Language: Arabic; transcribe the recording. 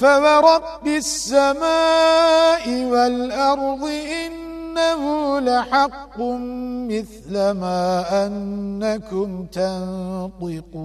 فورب السماء والأرض إنه لحق مثل ما أنكم تنطقون